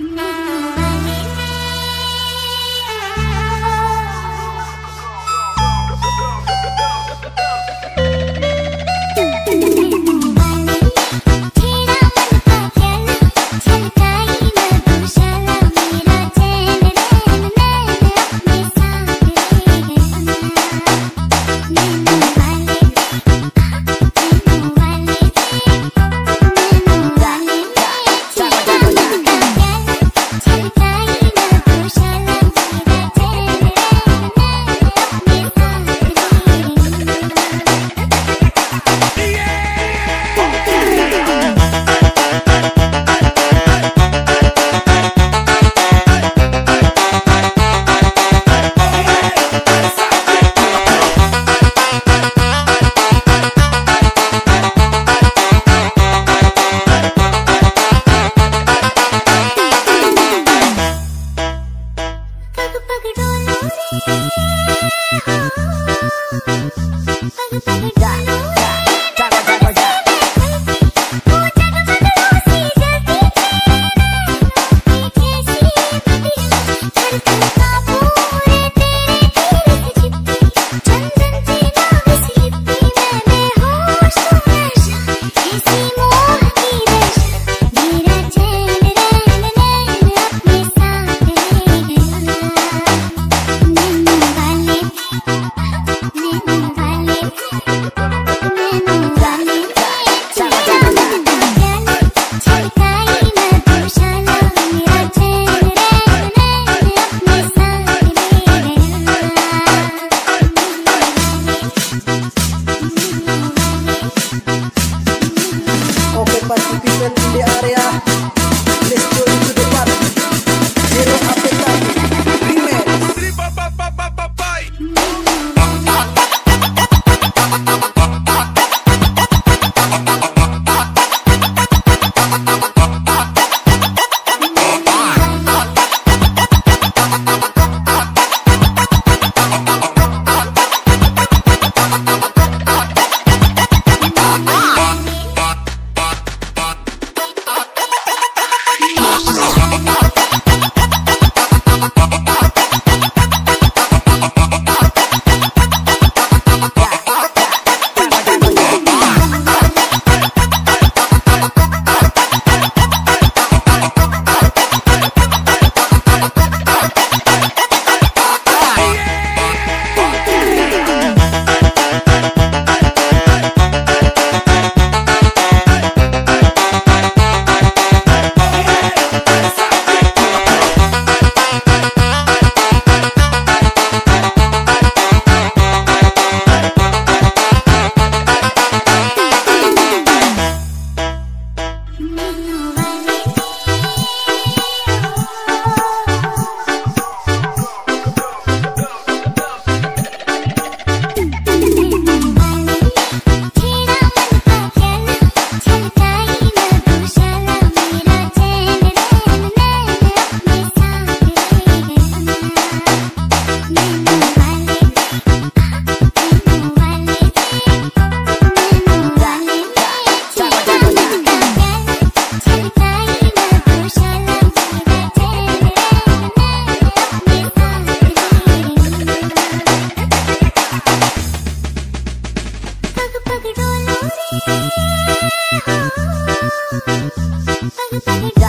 Mm-hmm. Open party people in the area. पग डोला रे पग पग